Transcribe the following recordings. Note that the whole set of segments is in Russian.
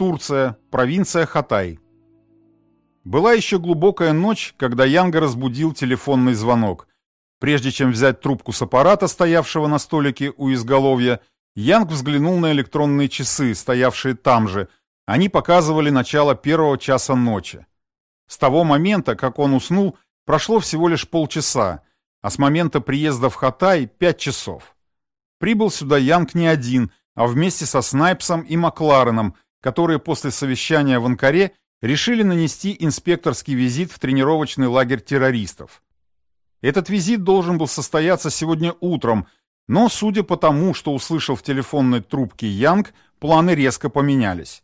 Турция, провинция Хатай. Была еще глубокая ночь, когда Янга разбудил телефонный звонок. Прежде чем взять трубку с аппарата, стоявшего на столике у изголовья, Янг взглянул на электронные часы, стоявшие там же. Они показывали начало первого часа ночи. С того момента, как он уснул, прошло всего лишь полчаса, а с момента приезда в Хатай – пять часов. Прибыл сюда Янг не один, а вместе со Снайпсом и Маклареном, которые после совещания в Анкаре решили нанести инспекторский визит в тренировочный лагерь террористов. Этот визит должен был состояться сегодня утром, но, судя по тому, что услышал в телефонной трубке Янг, планы резко поменялись.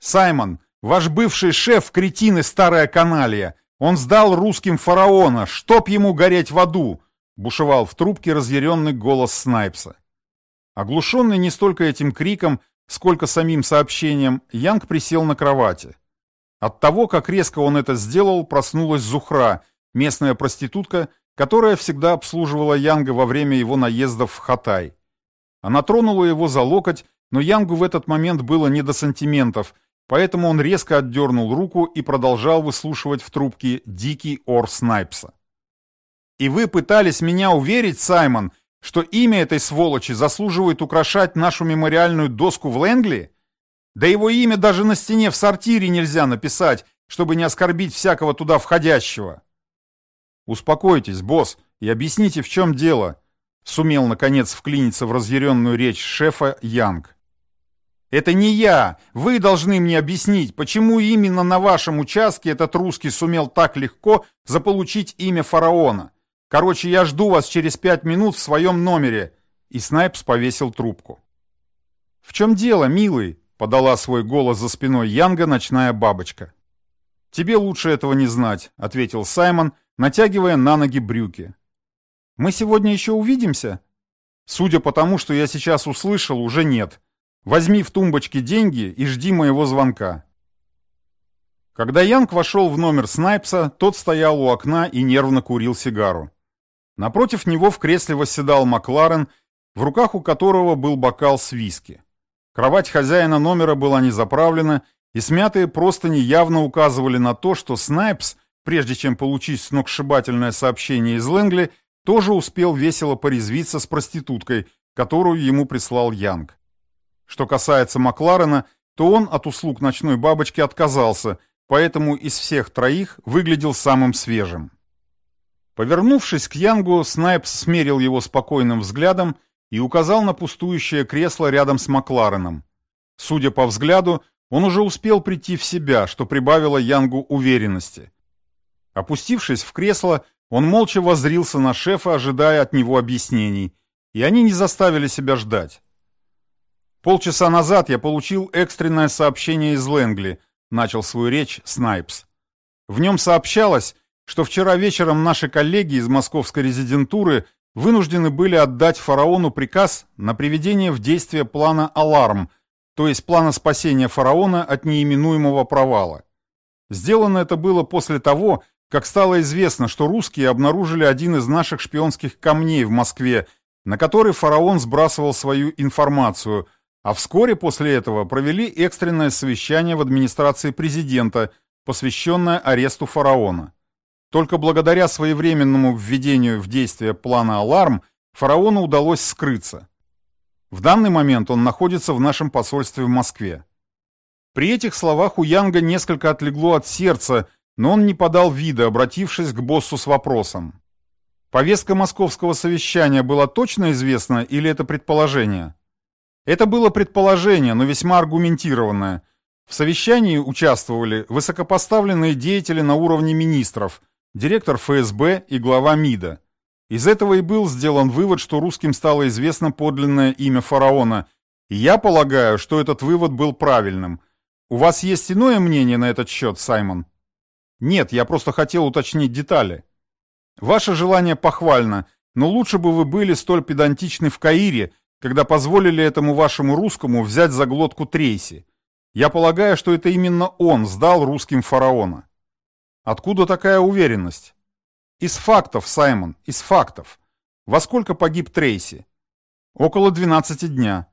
«Саймон, ваш бывший шеф, кретин и старая каналия, он сдал русским фараона, чтоб ему гореть в аду!» бушевал в трубке разъяренный голос Снайпса. Оглушенный не столько этим криком, сколько самим сообщением, Янг присел на кровати. От того, как резко он это сделал, проснулась Зухра, местная проститутка, которая всегда обслуживала Янга во время его наездов в Хатай. Она тронула его за локоть, но Янгу в этот момент было не до сантиментов, поэтому он резко отдернул руку и продолжал выслушивать в трубке дикий ор Снайпса. «И вы пытались меня уверить, Саймон, что имя этой сволочи заслуживает украшать нашу мемориальную доску в Лэнгли? Да его имя даже на стене в сортире нельзя написать, чтобы не оскорбить всякого туда входящего». «Успокойтесь, босс, и объясните, в чем дело», — сумел, наконец, вклиниться в разъяренную речь шефа Янг. «Это не я! Вы должны мне объяснить, почему именно на вашем участке этот русский сумел так легко заполучить имя фараона. Короче, я жду вас через пять минут в своем номере». И Снайпс повесил трубку. «В чем дело, милый?» — подала свой голос за спиной Янга ночная бабочка. «Тебе лучше этого не знать», — ответил Саймон, натягивая на ноги брюки. «Мы сегодня еще увидимся?» «Судя по тому, что я сейчас услышал, уже нет. Возьми в тумбочке деньги и жди моего звонка». Когда Янг вошел в номер Снайпса, тот стоял у окна и нервно курил сигару. Напротив него в кресле восседал Макларен, в руках у которого был бокал с виски. Кровать хозяина номера была не заправлена, и смятые простыни явно указывали на то, что Снайпс, прежде чем получить сногсшибательное сообщение из Лэнгли, тоже успел весело порезвиться с проституткой, которую ему прислал Янг. Что касается Макларена, то он от услуг ночной бабочки отказался, поэтому из всех троих выглядел самым свежим. Повернувшись к Янгу, Снайпс смерил его спокойным взглядом и указал на пустующее кресло рядом с Маклареном. Судя по взгляду, он уже успел прийти в себя, что прибавило Янгу уверенности. Опустившись в кресло, он молча воззрился на шефа, ожидая от него объяснений, и они не заставили себя ждать. «Полчаса назад я получил экстренное сообщение из Лэнгли», — начал свою речь Снайпс. В нем сообщалось, что вчера вечером наши коллеги из московской резидентуры вынуждены были отдать фараону приказ на приведение в действие плана «Аларм», то есть плана спасения фараона от неименуемого провала. Сделано это было после того, как стало известно, что русские обнаружили один из наших шпионских камней в Москве, на который фараон сбрасывал свою информацию, а вскоре после этого провели экстренное совещание в администрации президента, посвященное аресту фараона. Только благодаря своевременному введению в действие плана «Аларм» фараону удалось скрыться. В данный момент он находится в нашем посольстве в Москве. При этих словах у Янга несколько отлегло от сердца, но он не подал вида, обратившись к боссу с вопросом. Повестка московского совещания была точно известна или это предположение? Это было предположение, но весьма аргументированное. В совещании участвовали высокопоставленные деятели на уровне министров, директор ФСБ и глава МИДа. Из этого и был сделан вывод, что русским стало известно подлинное имя фараона, и я полагаю, что этот вывод был правильным. У вас есть иное мнение на этот счет, Саймон? Нет, я просто хотел уточнить детали. Ваше желание похвально, но лучше бы вы были столь педантичны в Каире, когда позволили этому вашему русскому взять за глотку Трейси. Я полагаю, что это именно он сдал русским фараона. Откуда такая уверенность? Из фактов, Саймон, из фактов. Во сколько погиб Трейси? Около 12 дня.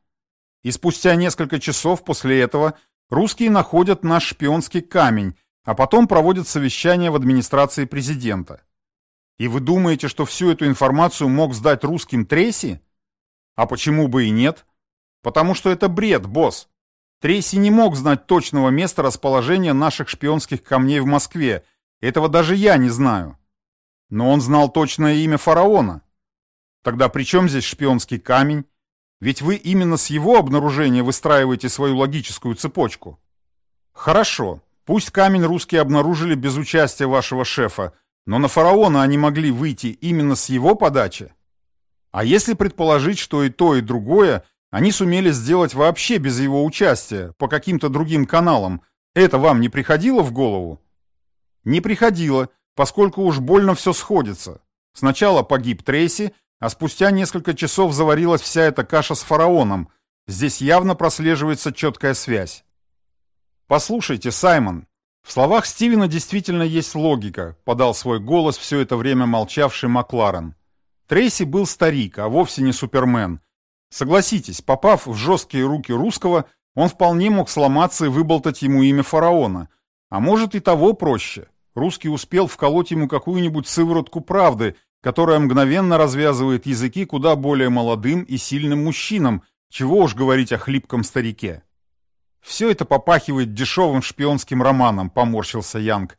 И спустя несколько часов после этого русские находят наш шпионский камень, а потом проводят совещание в администрации президента. И вы думаете, что всю эту информацию мог сдать русским Трейси? А почему бы и нет? Потому что это бред, босс. Трейси не мог знать точного места расположения наших шпионских камней в Москве. Этого даже я не знаю. Но он знал точное имя фараона. Тогда при чем здесь шпионский камень? Ведь вы именно с его обнаружения выстраиваете свою логическую цепочку. Хорошо, пусть камень русские обнаружили без участия вашего шефа, но на фараона они могли выйти именно с его подачи. А если предположить, что и то, и другое они сумели сделать вообще без его участия, по каким-то другим каналам, это вам не приходило в голову? Не приходило, поскольку уж больно все сходится. Сначала погиб Трейси, а спустя несколько часов заварилась вся эта каша с фараоном. Здесь явно прослеживается четкая связь. «Послушайте, Саймон, в словах Стивена действительно есть логика», подал свой голос все это время молчавший Макларен. Трейси был старик, а вовсе не супермен. Согласитесь, попав в жесткие руки русского, он вполне мог сломаться и выболтать ему имя фараона. А может и того проще. Русский успел вколоть ему какую-нибудь сыворотку правды, которая мгновенно развязывает языки куда более молодым и сильным мужчинам, чего уж говорить о хлипком старике. «Все это попахивает дешевым шпионским романом», — поморщился Янг.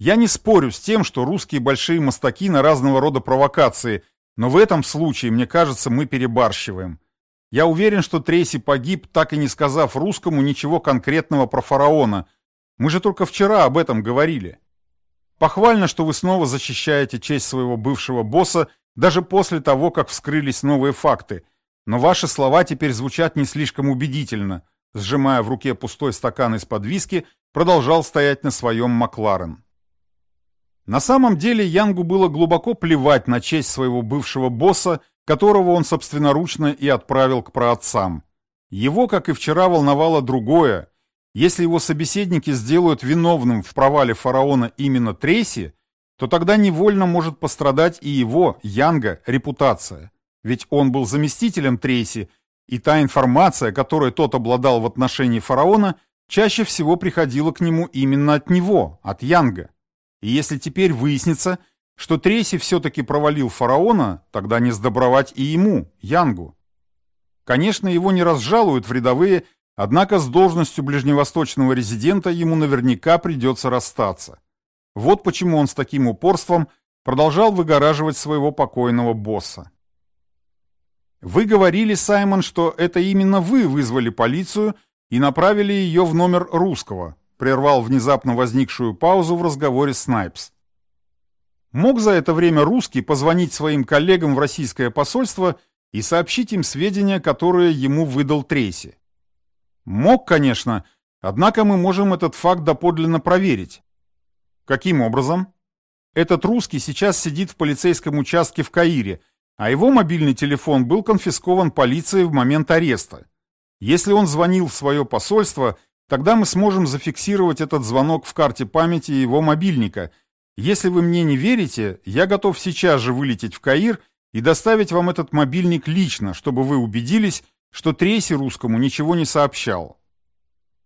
«Я не спорю с тем, что русские большие мастаки на разного рода провокации, но в этом случае, мне кажется, мы перебарщиваем. Я уверен, что Трейси погиб, так и не сказав русскому ничего конкретного про фараона. Мы же только вчера об этом говорили». Похвально, что вы снова защищаете честь своего бывшего босса даже после того, как вскрылись новые факты. Но ваши слова теперь звучат не слишком убедительно. Сжимая в руке пустой стакан из-под виски, продолжал стоять на своем Макларен. На самом деле Янгу было глубоко плевать на честь своего бывшего босса, которого он собственноручно и отправил к праотцам. Его, как и вчера, волновало другое, если его собеседники сделают виновным в провале фараона именно Трейси, то тогда невольно может пострадать и его, Янга, репутация. Ведь он был заместителем Трейси, и та информация, которой тот обладал в отношении фараона, чаще всего приходила к нему именно от него, от Янга. И если теперь выяснится, что Трейси все-таки провалил фараона, тогда не сдобровать и ему, Янгу. Конечно, его не разжалуют в рядовые Однако с должностью ближневосточного резидента ему наверняка придется расстаться. Вот почему он с таким упорством продолжал выгораживать своего покойного босса. «Вы говорили, Саймон, что это именно вы вызвали полицию и направили ее в номер русского», прервал внезапно возникшую паузу в разговоре Снайпс. Мог за это время русский позвонить своим коллегам в российское посольство и сообщить им сведения, которые ему выдал Трейси. Мог, конечно, однако мы можем этот факт доподлинно проверить. Каким образом? Этот русский сейчас сидит в полицейском участке в Каире, а его мобильный телефон был конфискован полицией в момент ареста. Если он звонил в свое посольство, тогда мы сможем зафиксировать этот звонок в карте памяти его мобильника. Если вы мне не верите, я готов сейчас же вылететь в Каир и доставить вам этот мобильник лично, чтобы вы убедились, что Трейси русскому ничего не сообщал.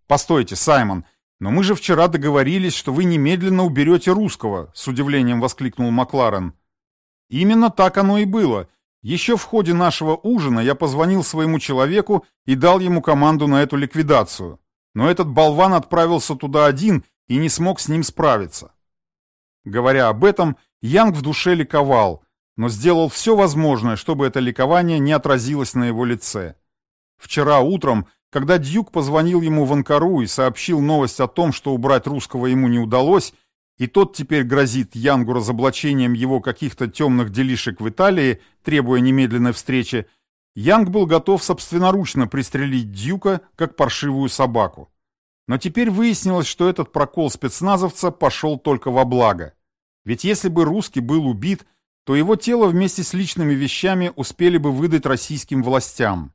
«Постойте, Саймон, но мы же вчера договорились, что вы немедленно уберете русского», с удивлением воскликнул Макларен. «Именно так оно и было. Еще в ходе нашего ужина я позвонил своему человеку и дал ему команду на эту ликвидацию. Но этот болван отправился туда один и не смог с ним справиться». Говоря об этом, Янг в душе ликовал, но сделал все возможное, чтобы это ликование не отразилось на его лице. Вчера утром, когда Дьюк позвонил ему в Анкару и сообщил новость о том, что убрать русского ему не удалось, и тот теперь грозит Янгу разоблачением его каких-то темных делишек в Италии, требуя немедленной встречи, Янг был готов собственноручно пристрелить Дьюка, как паршивую собаку. Но теперь выяснилось, что этот прокол спецназовца пошел только во благо. Ведь если бы русский был убит, то его тело вместе с личными вещами успели бы выдать российским властям.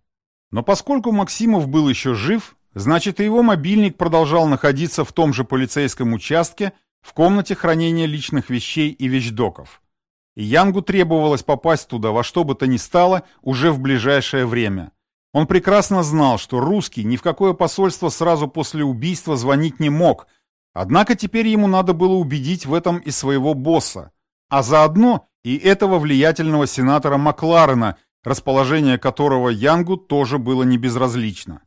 Но поскольку Максимов был еще жив, значит и его мобильник продолжал находиться в том же полицейском участке, в комнате хранения личных вещей и вещдоков. И Янгу требовалось попасть туда во что бы то ни стало уже в ближайшее время. Он прекрасно знал, что русский ни в какое посольство сразу после убийства звонить не мог, однако теперь ему надо было убедить в этом и своего босса, а заодно и этого влиятельного сенатора Макларена, расположение которого Янгу тоже было не безразлично.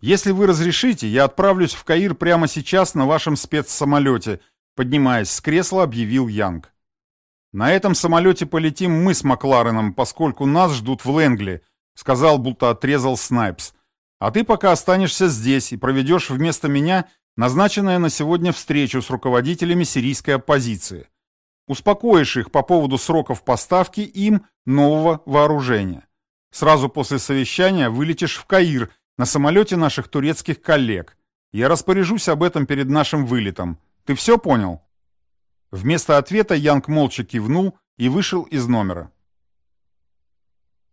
«Если вы разрешите, я отправлюсь в Каир прямо сейчас на вашем спецсамолете», поднимаясь с кресла, объявил Янг. «На этом самолете полетим мы с Маклареном, поскольку нас ждут в Лэнгли», — сказал, будто отрезал Снайпс. «А ты пока останешься здесь и проведешь вместо меня назначенную на сегодня встречу с руководителями сирийской оппозиции. Успокоишь их по поводу сроков поставки им нового вооружения. Сразу после совещания вылетишь в Каир на самолете наших турецких коллег. Я распоряжусь об этом перед нашим вылетом. Ты все понял?» Вместо ответа Янг молча кивнул и вышел из номера.